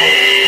Yeah.